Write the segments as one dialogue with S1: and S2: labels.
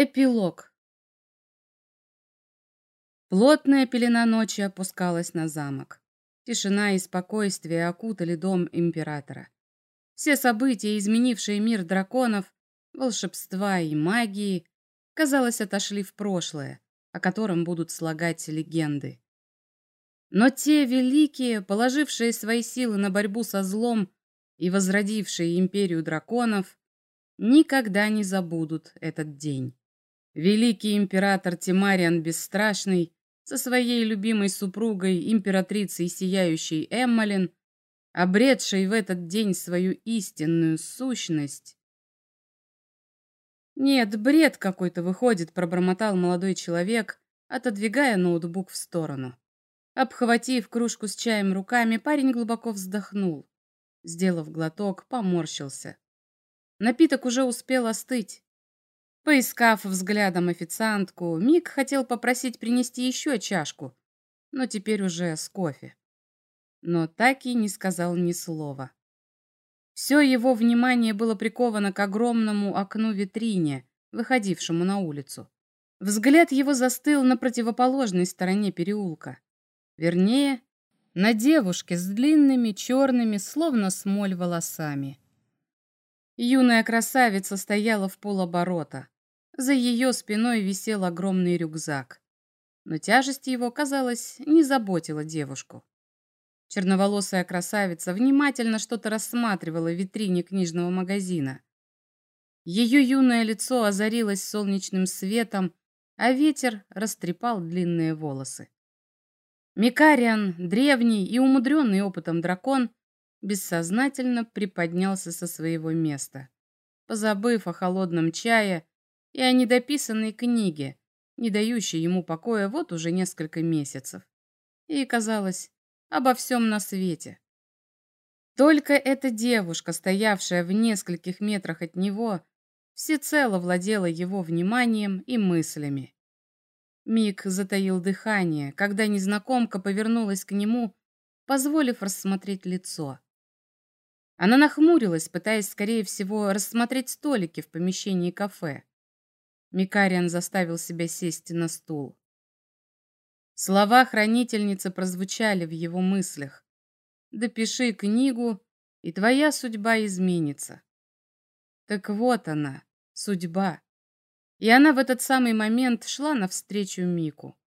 S1: Эпилог. Плотная пелена ночи опускалась на замок. Тишина и спокойствие окутали дом императора. Все события, изменившие мир драконов, волшебства и магии, казалось, отошли в прошлое, о котором будут слагать легенды. Но те великие, положившие свои силы на борьбу со злом и возродившие империю драконов, никогда не забудут этот день. Великий император Тимариан Бесстрашный со своей любимой супругой, императрицей Сияющей Эммалин, обретшей в этот день свою истинную сущность. «Нет, бред какой-то выходит», — пробормотал молодой человек, отодвигая ноутбук в сторону. Обхватив кружку с чаем руками, парень глубоко вздохнул. Сделав глоток, поморщился. Напиток уже успел остыть. Поискав взглядом официантку, Мик хотел попросить принести еще чашку, но теперь уже с кофе. Но так и не сказал ни слова. Все его внимание было приковано к огромному окну-витрине, выходившему на улицу. Взгляд его застыл на противоположной стороне переулка. Вернее, на девушке с длинными черными, словно смоль, волосами. Юная красавица стояла в полоборота. За ее спиной висел огромный рюкзак. Но тяжесть его, казалось, не заботила девушку. Черноволосая красавица внимательно что-то рассматривала в витрине книжного магазина. Ее юное лицо озарилось солнечным светом, а ветер растрепал длинные волосы. Микариан, древний и умудренный опытом дракон, бессознательно приподнялся со своего места, позабыв о холодном чае и о недописанной книге, не дающей ему покоя вот уже несколько месяцев. И, казалось, обо всем на свете. Только эта девушка, стоявшая в нескольких метрах от него, всецело владела его вниманием и мыслями. Мик затаил дыхание, когда незнакомка повернулась к нему, позволив рассмотреть лицо. Она нахмурилась, пытаясь, скорее всего, рассмотреть столики в помещении кафе. Микариан заставил себя сесть на стул. Слова хранительницы прозвучали в его мыслях. «Допиши книгу, и твоя судьба изменится». Так вот она, судьба. И она в этот самый момент шла навстречу Мику.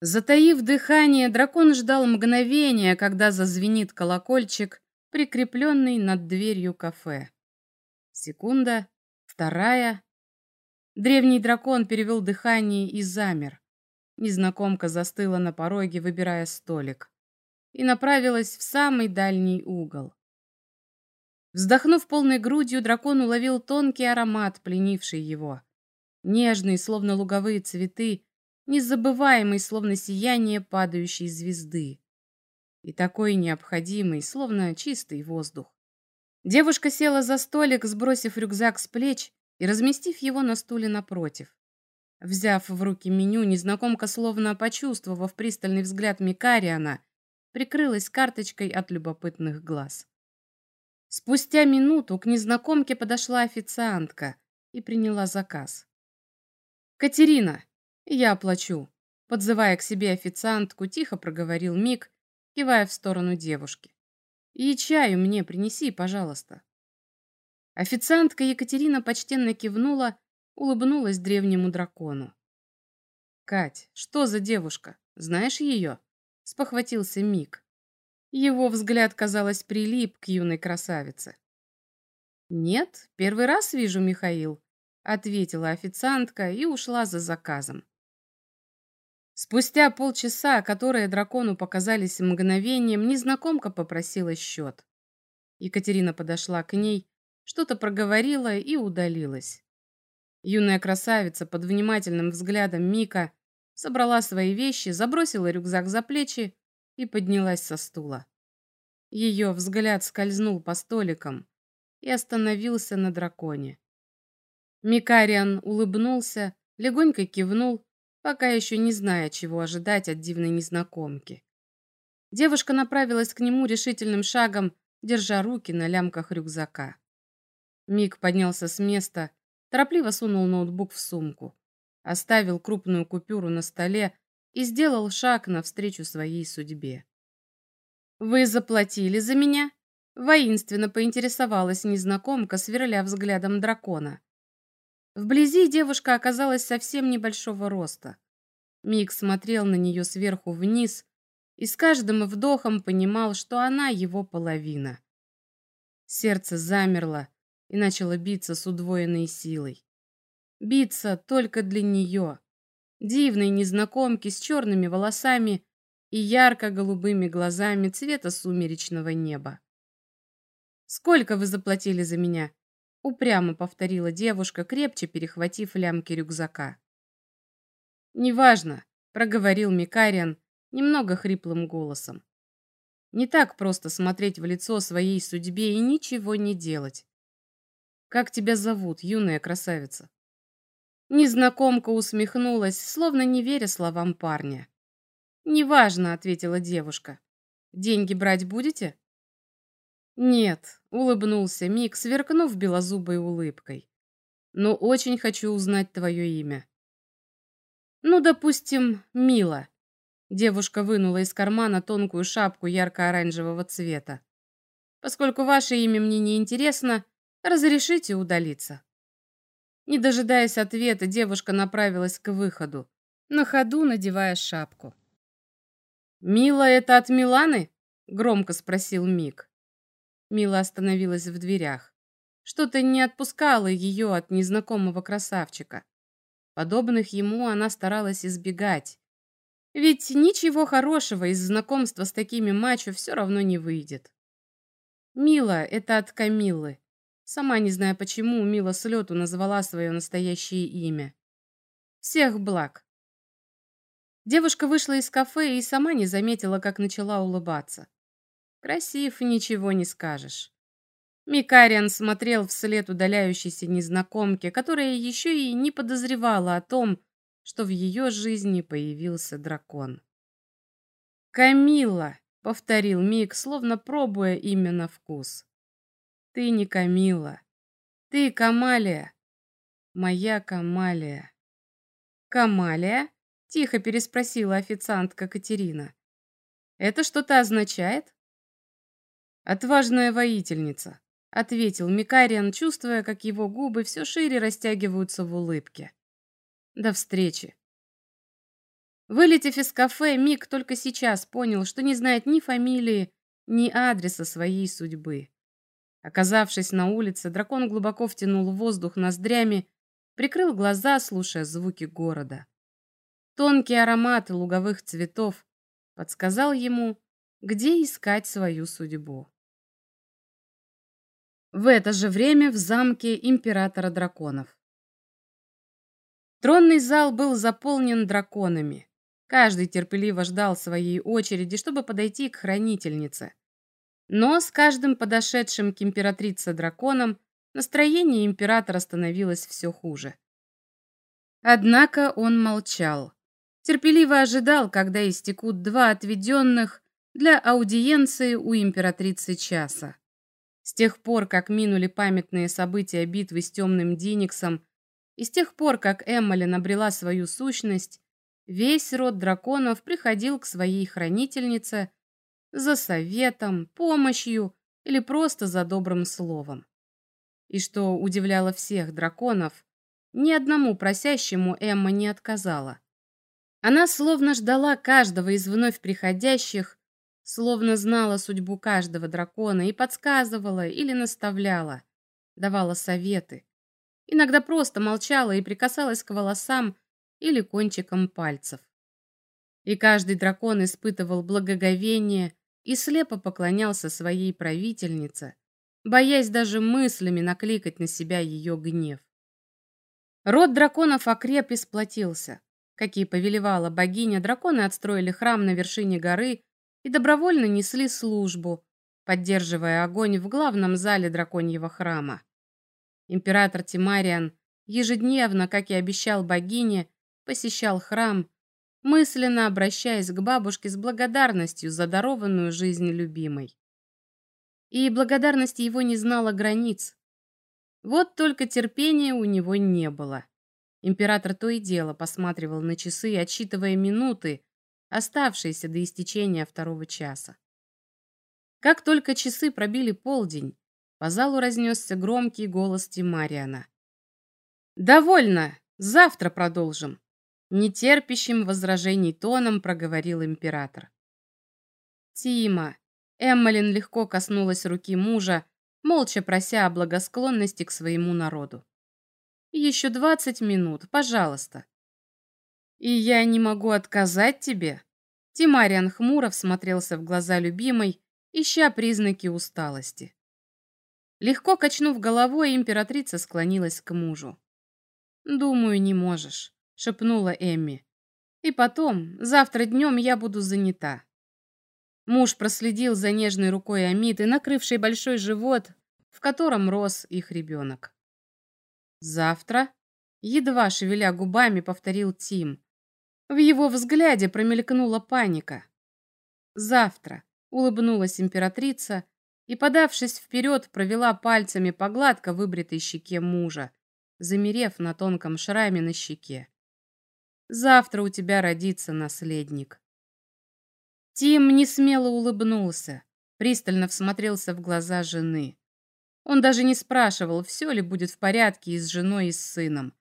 S1: Затаив дыхание, дракон ждал мгновения, когда зазвенит колокольчик, прикрепленный над дверью кафе. Секунда, вторая, Древний дракон перевел дыхание и замер. Незнакомка застыла на пороге, выбирая столик, и направилась в самый дальний угол. Вздохнув полной грудью, дракон уловил тонкий аромат, пленивший его. Нежный, словно луговые цветы, незабываемый, словно сияние падающей звезды. И такой необходимый, словно чистый воздух. Девушка села за столик, сбросив рюкзак с плеч, и разместив его на стуле напротив. Взяв в руки меню, незнакомка, словно почувствовав пристальный взгляд Микариана, прикрылась карточкой от любопытных глаз. Спустя минуту к незнакомке подошла официантка и приняла заказ. «Катерина, я оплачу», — подзывая к себе официантку, тихо проговорил Мик, кивая в сторону девушки. «И чаю мне принеси, пожалуйста». Официантка Екатерина почтенно кивнула, улыбнулась древнему дракону. «Кать, что за девушка? Знаешь ее?» — спохватился Мик. Его взгляд, казалось, прилип к юной красавице. «Нет, первый раз вижу, Михаил», — ответила официантка и ушла за заказом. Спустя полчаса, которые дракону показались мгновением, незнакомка попросила счет. Екатерина подошла к ней, что-то проговорила и удалилась. Юная красавица под внимательным взглядом Мика собрала свои вещи, забросила рюкзак за плечи и поднялась со стула. Ее взгляд скользнул по столикам и остановился на драконе. Микариан улыбнулся, легонько кивнул, пока еще не зная, чего ожидать от дивной незнакомки. Девушка направилась к нему решительным шагом, держа руки на лямках рюкзака. Мик поднялся с места, торопливо сунул ноутбук в сумку, оставил крупную купюру на столе и сделал шаг навстречу своей судьбе. «Вы заплатили за меня?» Воинственно поинтересовалась незнакомка, сверля взглядом дракона. Вблизи девушка оказалась совсем небольшого роста. Мик смотрел на нее сверху вниз и с каждым вдохом понимал, что она его половина. Сердце замерло и начало биться с удвоенной силой. Биться только для нее, дивной незнакомки с черными волосами и ярко-голубыми глазами цвета сумеречного неба. «Сколько вы заплатили за меня?» упрямо повторила девушка, крепче перехватив лямки рюкзака. «Неважно», — проговорил Микариан немного хриплым голосом. «Не так просто смотреть в лицо своей судьбе и ничего не делать. Как тебя зовут, юная красавица?» Незнакомка усмехнулась, словно не веря словам парня. «Неважно», — ответила девушка. «Деньги брать будете?» «Нет», — улыбнулся Мик, сверкнув белозубой улыбкой. «Но очень хочу узнать твое имя». «Ну, допустим, Мила». Девушка вынула из кармана тонкую шапку ярко-оранжевого цвета. «Поскольку ваше имя мне не интересно, разрешите удалиться». Не дожидаясь ответа, девушка направилась к выходу, на ходу надевая шапку. «Мила, это от Миланы?» — громко спросил Мик. Мила остановилась в дверях. Что-то не отпускало ее от незнакомого красавчика. Подобных ему она старалась избегать. Ведь ничего хорошего из знакомства с такими мачо все равно не выйдет. Мила — это от Камиллы. Сама не зная почему, Мила с назвала свое настоящее имя. Всех благ. Девушка вышла из кафе и сама не заметила, как начала улыбаться. Красив, ничего не скажешь. Микариан смотрел вслед удаляющейся незнакомке, которая еще и не подозревала о том, что в ее жизни появился дракон. «Камилла!» — повторил Мик, словно пробуя имя на вкус. «Ты не Камилла. Ты Камалия. Моя Камалия». «Камалия?» — тихо переспросила официантка Катерина. «Это что-то означает?» «Отважная воительница», — ответил Микариан, чувствуя, как его губы все шире растягиваются в улыбке. «До встречи». Вылетев из кафе, Мик только сейчас понял, что не знает ни фамилии, ни адреса своей судьбы. Оказавшись на улице, дракон глубоко втянул воздух ноздрями, прикрыл глаза, слушая звуки города. Тонкий аромат луговых цветов подсказал ему, где искать свою судьбу. В это же время в замке императора драконов. Тронный зал был заполнен драконами. Каждый терпеливо ждал своей очереди, чтобы подойти к хранительнице. Но с каждым подошедшим к императрице драконом настроение императора становилось все хуже. Однако он молчал. Терпеливо ожидал, когда истекут два отведенных для аудиенции у императрицы часа. С тех пор, как минули памятные события битвы с темным Диниксом, и с тех пор, как Эммали набрела свою сущность, весь род драконов приходил к своей хранительнице за советом, помощью или просто за добрым словом. И что удивляло всех драконов, ни одному просящему Эмма не отказала. Она словно ждала каждого из вновь приходящих словно знала судьбу каждого дракона и подсказывала или наставляла, давала советы. Иногда просто молчала и прикасалась к волосам или кончикам пальцев. И каждый дракон испытывал благоговение и слепо поклонялся своей правительнице, боясь даже мыслями накликать на себя ее гнев. Род драконов окреп и сплотился. Как и повелевала богиня, драконы отстроили храм на вершине горы и добровольно несли службу, поддерживая огонь в главном зале драконьего храма. Император Тимариан ежедневно, как и обещал богине, посещал храм, мысленно обращаясь к бабушке с благодарностью за дарованную жизнь любимой. И благодарность его не знала границ. Вот только терпения у него не было. Император то и дело посматривал на часы, отсчитывая минуты, оставшиеся до истечения второго часа. Как только часы пробили полдень, по залу разнесся громкий голос Тимариана. «Довольно! Завтра продолжим!» Нетерпящим возражений тоном проговорил император. «Тима!» Эммалин легко коснулась руки мужа, молча прося о благосклонности к своему народу. Еще двадцать минут, пожалуйста. И я не могу отказать тебе. Тимариан хмуро всмотрелся в глаза любимой, ища признаки усталости. Легко качнув головой, императрица склонилась к мужу. «Думаю, не можешь», — шепнула Эмми. «И потом, завтра днем я буду занята». Муж проследил за нежной рукой Амиты, накрывшей большой живот, в котором рос их ребенок. «Завтра?» — едва шевеля губами, повторил Тим. В его взгляде промелькнула паника. «Завтра», — улыбнулась императрица и, подавшись вперед, провела пальцами по гладко выбритой щеке мужа, замерев на тонком шраме на щеке. «Завтра у тебя родится наследник». Тим несмело улыбнулся, пристально всмотрелся в глаза жены. Он даже не спрашивал, все ли будет в порядке и с женой, и с сыном.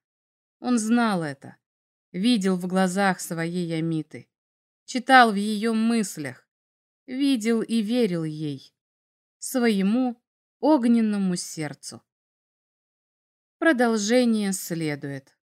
S1: Он знал это. Видел в глазах своей Амиты. Читал в ее мыслях. Видел и верил ей. Своему огненному сердцу. Продолжение следует.